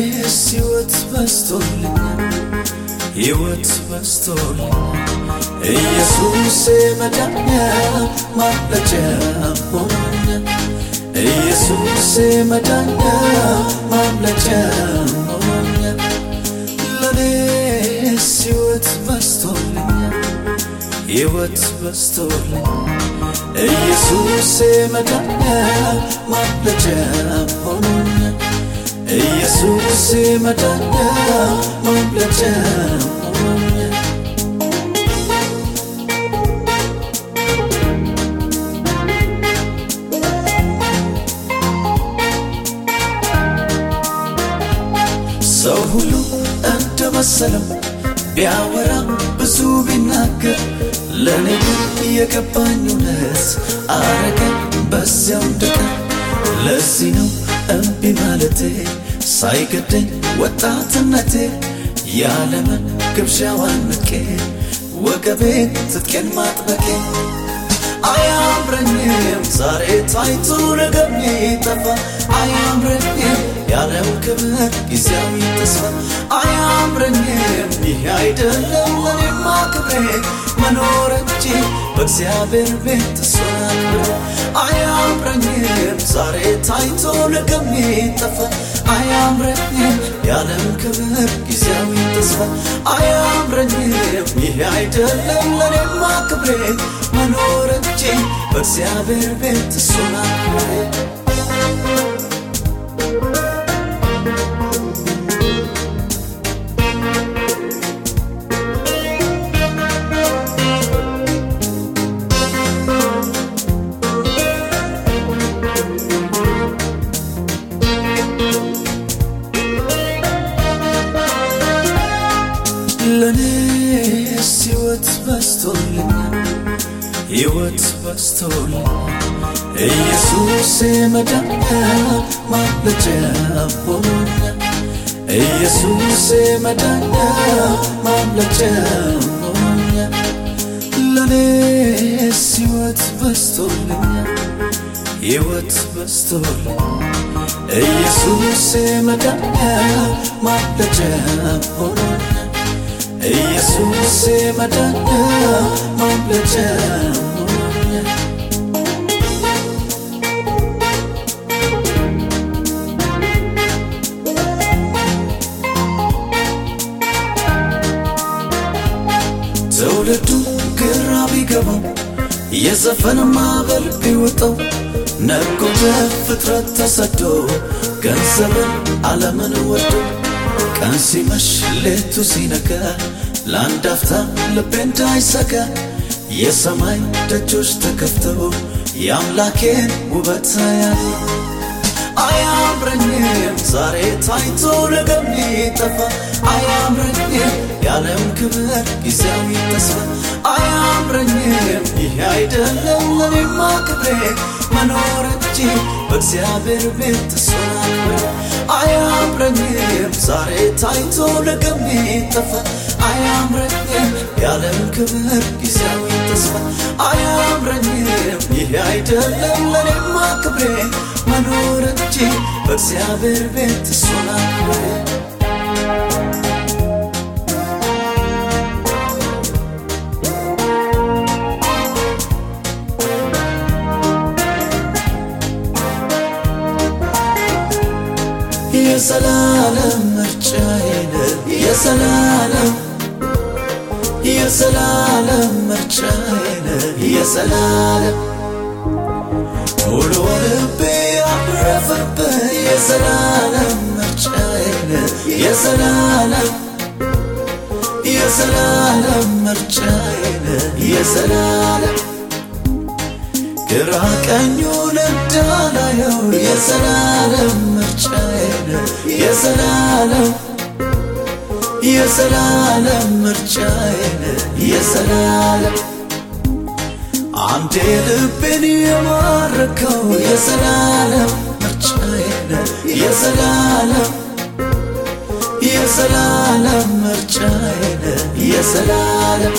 ለኔስ ሕይወት በስቶልኛል ሕይወት በስቶልኛል ኢየሱስ መዳኛ ማምለጫ ሆኖኛል ኢየሱስ መዳኛ ማምለጫ ሆኖኛል ለኔስ ሕይወት በስቶልኛል ሕይወት በስቶልኛል ኢየሱስ መዳኛ ማምለጫ ሆኖኛል ኢየሱስ መዳኛ ማምለጫ ሰው ሁሉ እንደ መሰለው ቢያወራ ብዙ ቢናገር ለእኔ ግን የገባኝ እውነት አረገኝ በዚያው እንደቀር ለዚህ ነው እምቢ ማለቴ ሳይገደኝ ወጣትነቴ ያለምን ግብዣዋን ንቄ ወገቤን ትጥቄን ማጥበቄ። አያምረኝም ዛሬ ታይቶ ነገም ይጠፋ። አያምረኝም ያለው ክብር ጊዜያዊ ተስፋ። አያምረኝም ይህ አይደለም ለኔማ ክብሬ መኖር እንጂ በእግዚአብሔር ቤት አክብሬ አያምረኝም። ዛሬ ታይቶ ነገም ይጠፋ። አያምረኝም ያለም ክብር ጊዜያዊ ተስፋ። አያምረኝም ይህ አይደለም ለኔማ ክብሬ። መኖር እንጂ በእግዚአብሔር ቤት እሱን ለኔስ ሕይወት በስቶልኛል ሕይወት በስቶልኛል ኢየሱስ መዳኛ ማምለጫ ሆኖኛል ኢየሱስ መዳኛ ማምለጫ ሆኖኛል ለኔስ ሕይወት በስቶልኛል ሕይወት በስቶልኛል ኢየሱስ መዳኛ ማምለጫ ሆኖኛል ኢየሱስ መዳኛ ማምለጫ ትውልዱ ግራ ቢገባው የዘፈን ማዕበል ቢውጠው ነጎደ ፍጥረት ተሰዶ ገንዘብን ዓለምን ወዶ ቀን ሲመሽ ሌቱ ሲነጋ ለአንድ አፍታ ልቤ እንዳይሰጋ የሰማይ ደጆች ተከፍተው የአምላኬን ውበት ያለ አያምረኝም ዛሬ ታይቶ ነገም ይጠፋ አያምረኝም የዓለም ክብር ጊዜያዊ ተስፋ። አያምረኝም ይህ አይደለም ለኔማ ክብሬ መኖር እንጂ በእግዚአብሔር ቤት አክብሬ አያምረኝም ዛሬ ታይቶ ነገም ይጠፋ። አያምረኝም የዓለም ክብር ጊዜያዊ ተስፋ። አያምረኝም ይህ አይደለም ለኔማ ክብሬ። መኖር እንጂ በእግዚአብሔር ቤት እሱን የዘላለም ምርጫዬ ነህ የዘላለም የዘላለም ምርጫዬ ነህ የዘላለም ሙሉ ልቤ ያረፈብህ የዘላለም ምርጫዬ ነህ የዘላለም የዘላለም ምርጫዬ ነህ የዘላለም ግራ ቀኙን እንዳላየው የዘላለም ምርጫዬ ነህ የዘላለም የዘላለም ምርጫዬ ነህ የዘላለም አንዴ ልቤን የማረከው የዘላለም ምርጫዬ ነህ የዘላለም የዘላለም ምርጫዬ ነህ የዘላለም